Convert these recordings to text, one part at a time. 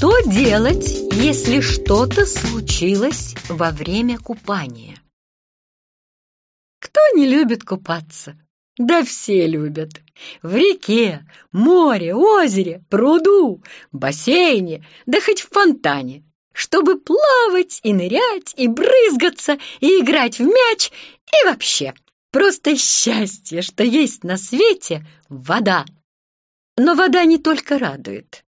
Что делать, если что-то случилось во время купания? Кто не любит купаться? Да все любят. В реке, море, озере, пруду, бассейне, да хоть в фонтане. Чтобы плавать и нырять, и брызгаться, и играть в мяч, и вообще. Просто счастье, что есть на свете вода. Но вода не только радует.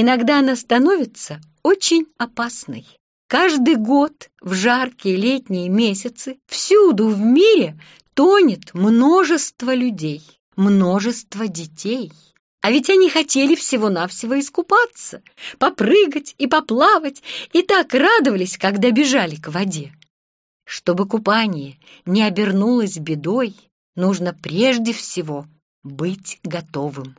Иногда она становится очень опасной. Каждый год в жаркие летние месяцы всюду в мире тонет множество людей, множество детей. А ведь они хотели всего-навсего искупаться, попрыгать и поплавать, и так радовались, когда бежали к воде. Чтобы купание не обернулось бедой, нужно прежде всего быть готовым.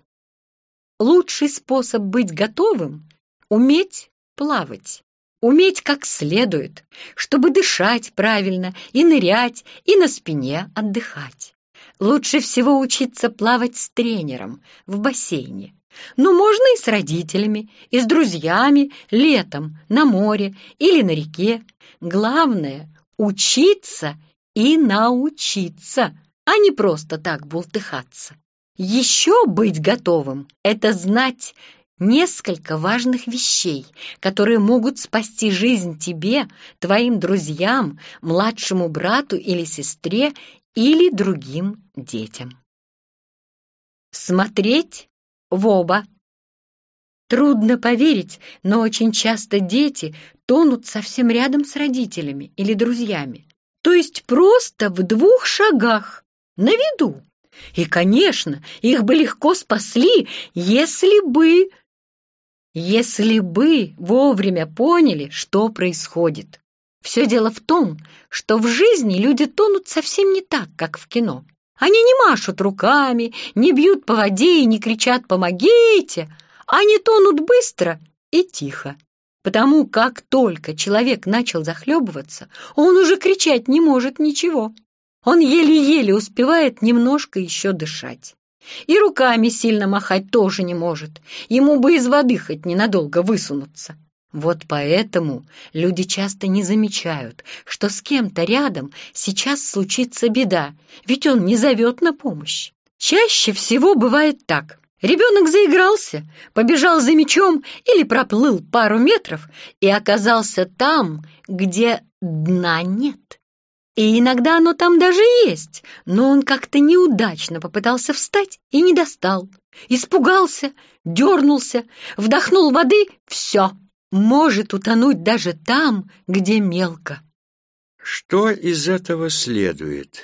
Лучший способ быть готовым — уметь плавать. Уметь как следует, чтобы дышать правильно и нырять, и на спине отдыхать. Лучше всего учиться плавать с тренером в бассейне. Но можно и с родителями, и с друзьями летом на море или на реке. Главное — учиться и научиться, а не просто так бултыхаться. Еще быть готовым — это знать несколько важных вещей, которые могут спасти жизнь тебе, твоим друзьям, младшему брату или сестре или другим детям. Смотреть в оба. Трудно поверить, но очень часто дети тонут совсем рядом с родителями или друзьями, то есть просто в двух шагах, на виду. И, конечно, их бы легко спасли, если бы... Если бы вовремя поняли, что происходит. Все дело в том, что в жизни люди тонут совсем не так, как в кино. Они не машут руками, не бьют по воде и не кричат «помогите!», они тонут быстро и тихо. Потому как только человек начал захлебываться, он уже кричать не может ничего. Он еле-еле успевает немножко еще дышать. И руками сильно махать тоже не может. Ему бы из воды хоть ненадолго высунуться. Вот поэтому люди часто не замечают, что с кем-то рядом сейчас случится беда, ведь он не зовет на помощь. Чаще всего бывает так. Ребенок заигрался, побежал за мячом или проплыл пару метров и оказался там, где дна нет. И иногда оно там даже есть, но он как-то неудачно попытался встать и не достал. Испугался, дернулся, вдохнул воды — все. Может утонуть даже там, где мелко. Что из этого следует?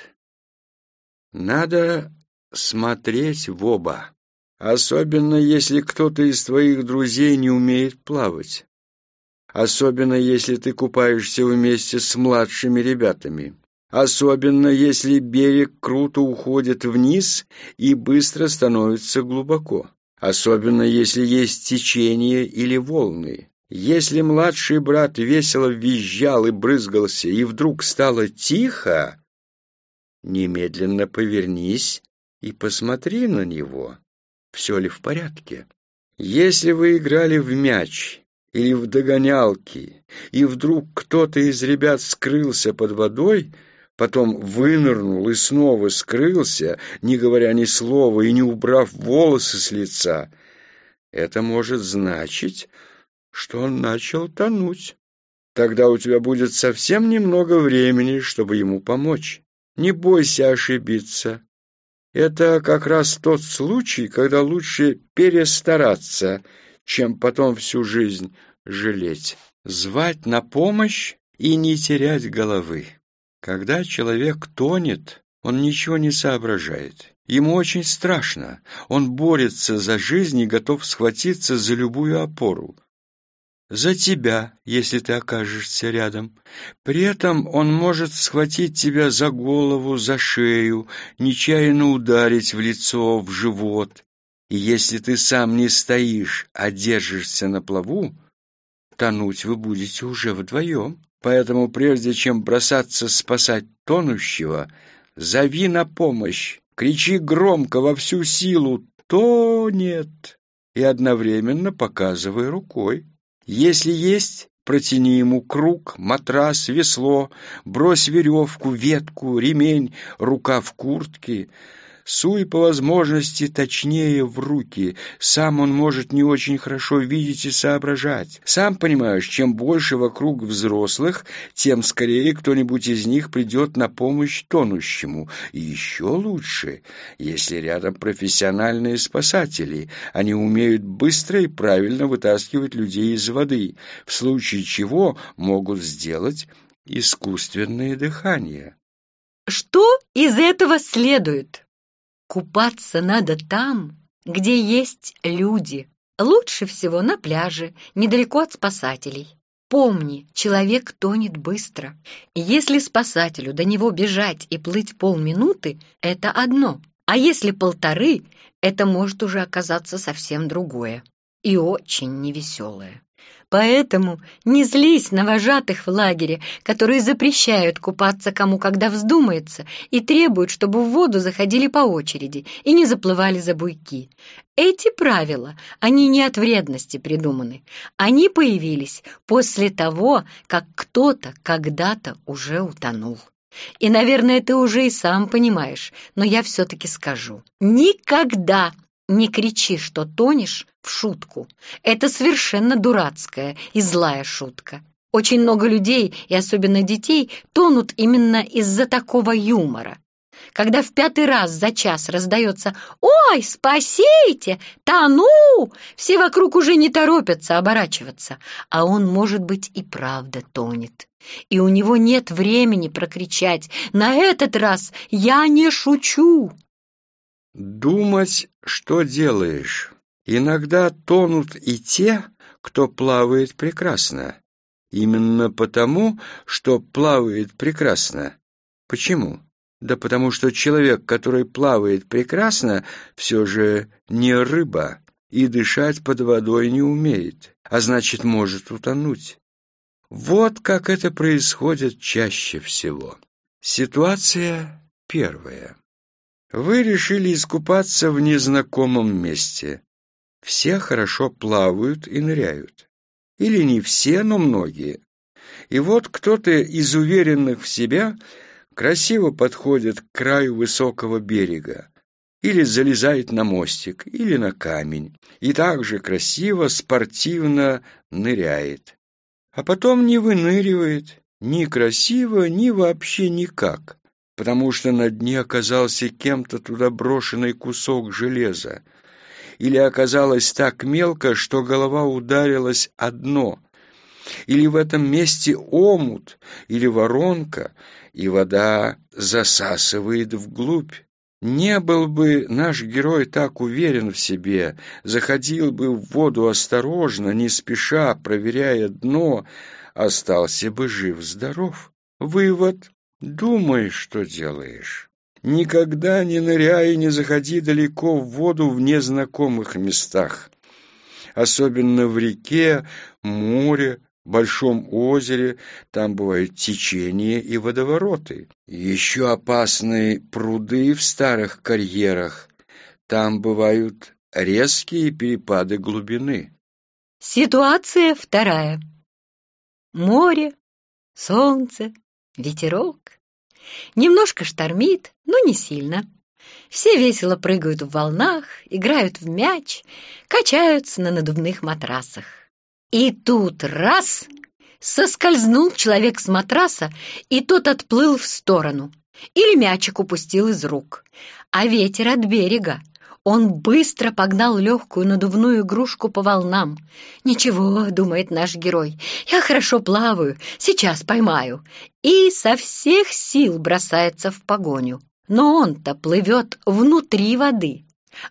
Надо смотреть в оба, особенно если кто-то из твоих друзей не умеет плавать, особенно если ты купаешься вместе с младшими ребятами особенно если берег круто уходит вниз и быстро становится глубоко, особенно если есть течение или волны. Если младший брат весело визжал и брызгался, и вдруг стало тихо, немедленно повернись и посмотри на него, все ли в порядке. Если вы играли в мяч или в догонялки, и вдруг кто-то из ребят скрылся под водой, потом вынырнул и снова скрылся, не говоря ни слова и не убрав волосы с лица, это может значить, что он начал тонуть. Тогда у тебя будет совсем немного времени, чтобы ему помочь. Не бойся ошибиться. Это как раз тот случай, когда лучше перестараться, чем потом всю жизнь жалеть. Звать на помощь и не терять головы. Когда человек тонет, он ничего не соображает. Ему очень страшно. Он борется за жизнь и готов схватиться за любую опору. За тебя, если ты окажешься рядом. При этом он может схватить тебя за голову, за шею, нечаянно ударить в лицо, в живот. И если ты сам не стоишь, а держишься на плаву, тонуть вы будете уже вдвоем. Поэтому прежде чем бросаться спасать тонущего, зови на помощь, кричи громко во всю силу «Тонет!» и одновременно показывай рукой. Если есть, протяни ему круг, матрас, весло, брось веревку, ветку, ремень, рука в куртке — Суй по возможности точнее в руки. Сам он может не очень хорошо видеть и соображать. Сам понимаешь, чем больше вокруг взрослых, тем скорее кто-нибудь из них придет на помощь тонущему. И еще лучше, если рядом профессиональные спасатели. Они умеют быстро и правильно вытаскивать людей из воды, в случае чего могут сделать искусственное дыхание. Что из этого следует? Купаться надо там, где есть люди. Лучше всего на пляже, недалеко от спасателей. Помни, человек тонет быстро. Если спасателю до него бежать и плыть полминуты, это одно. А если полторы, это может уже оказаться совсем другое. И очень невеселое. Поэтому не злись на вожатых в лагере, которые запрещают купаться кому когда вздумается и требуют, чтобы в воду заходили по очереди и не заплывали за буйки. Эти правила, они не от вредности придуманы. Они появились после того, как кто-то когда-то уже утонул. И, наверное, ты уже и сам понимаешь, но я все-таки скажу. Никогда не кричи, что тонешь в шутку. Это совершенно дурацкая и злая шутка. Очень много людей, и особенно детей, тонут именно из-за такого юмора. Когда в пятый раз за час раздается «Ой, спасите! Тону!» Все вокруг уже не торопятся оборачиваться, а он, может быть, и правда тонет. И у него нет времени прокричать «На этот раз я не шучу!» Думать, что делаешь. Иногда тонут и те, кто плавает прекрасно. Именно потому, что плавает прекрасно. Почему? Да потому что человек, который плавает прекрасно, все же не рыба и дышать под водой не умеет, а значит, может утонуть. Вот как это происходит чаще всего. Ситуация первая. Вы решили искупаться в незнакомом месте. Все хорошо плавают и ныряют. Или не все, но многие. И вот кто-то из уверенных в себя красиво подходит к краю высокого берега, или залезает на мостик, или на камень, и также красиво, спортивно ныряет. А потом не выныривает, ни красиво, ни вообще никак потому что на дне оказался кем-то туда брошенный кусок железа. Или оказалось так мелко, что голова ударилась о дно. Или в этом месте омут, или воронка, и вода засасывает вглубь. Не был бы наш герой так уверен в себе, заходил бы в воду осторожно, не спеша, проверяя дно, остался бы жив-здоров. Вывод Думай, что делаешь. Никогда не ныряй и не заходи далеко в воду в незнакомых местах. Особенно в реке, море, большом озере, там бывают течения и водовороты. Еще опасные пруды в старых карьерах. Там бывают резкие перепады глубины. Ситуация вторая. Море, солнце, ветерок. Немножко штормит, но не сильно. Все весело прыгают в волнах, играют в мяч, качаются на надувных матрасах. И тут раз — соскользнул человек с матраса, и тот отплыл в сторону. Или мячик упустил из рук. А ветер от берега он быстро погнал легкую надувную игрушку по волнам. «Ничего», — думает наш герой, — «я хорошо плаваю, сейчас поймаю». И со всех сил бросается в погоню. Но он-то плывет внутри воды.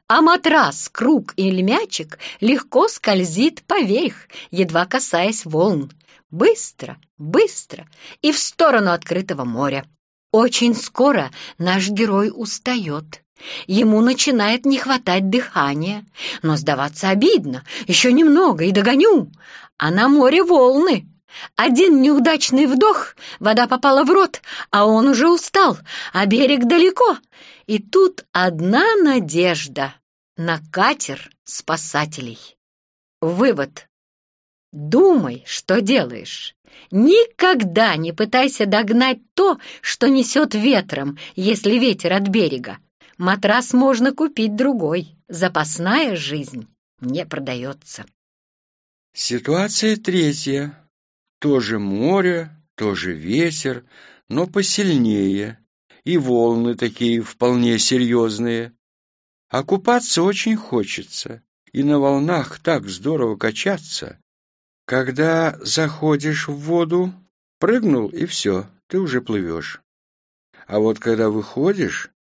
А матрас, круг или мячик легко скользит поверх, едва касаясь волн. Быстро, быстро и в сторону открытого моря. Очень скоро наш герой устает. Ему начинает не хватать дыхания, но сдаваться обидно. Еще немного и догоню. А на море волны. Один неудачный вдох, вода попала в рот, а он уже устал, а берег далеко. И тут одна надежда на катер спасателей. Вывод. Думай, что делаешь. Никогда не пытайся догнать то, что несет ветром, если ветер от берега. Матрас можно купить другой. Запасная жизнь не продается. Ситуация третья. Тоже море, тоже ветер, но посильнее. И волны такие вполне серьезные. А купаться очень хочется, и на волнах так здорово качаться. Когда заходишь в воду, прыгнул, и все, ты уже плывешь. А вот когда выходишь,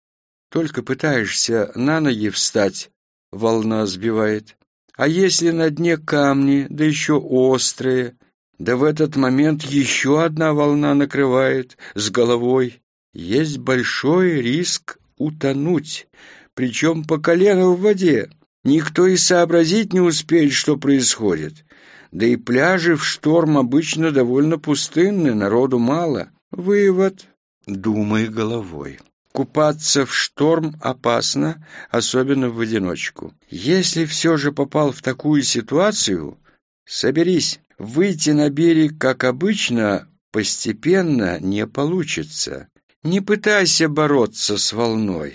только пытаешься на ноги встать, волна сбивает. А если на дне камни, да еще острые, да в этот момент еще одна волна накрывает с головой, есть большой риск утонуть, причем по колено в воде. Никто и сообразить не успеет, что происходит. Да и пляжи в шторм обычно довольно пустынны, народу мало. Вывод. Думай головой. Купаться в шторм опасно, особенно в одиночку. Если все же попал в такую ситуацию, соберись. Выйти на берег, как обычно, постепенно не получится. Не пытайся бороться с волной.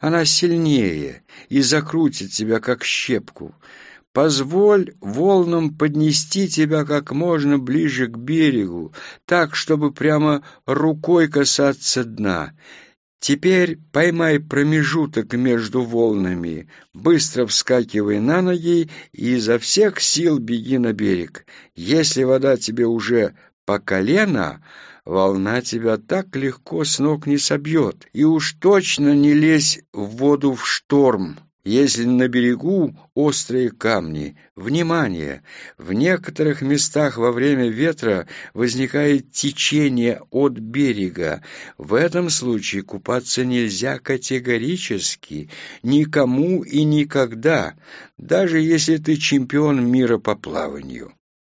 Она сильнее и закрутит тебя, как щепку. Позволь волнам поднести тебя как можно ближе к берегу, так, чтобы прямо рукой касаться дна. Теперь поймай промежуток между волнами, быстро вскакивай на ноги и изо всех сил беги на берег. Если вода тебе уже по колено, волна тебя так легко с ног не собьет, и уж точно не лезь в воду в шторм. Если на берегу острые камни, внимание! В некоторых местах во время ветра возникает течение от берега. В этом случае купаться нельзя категорически, никому и никогда, даже если ты чемпион мира по плаванию.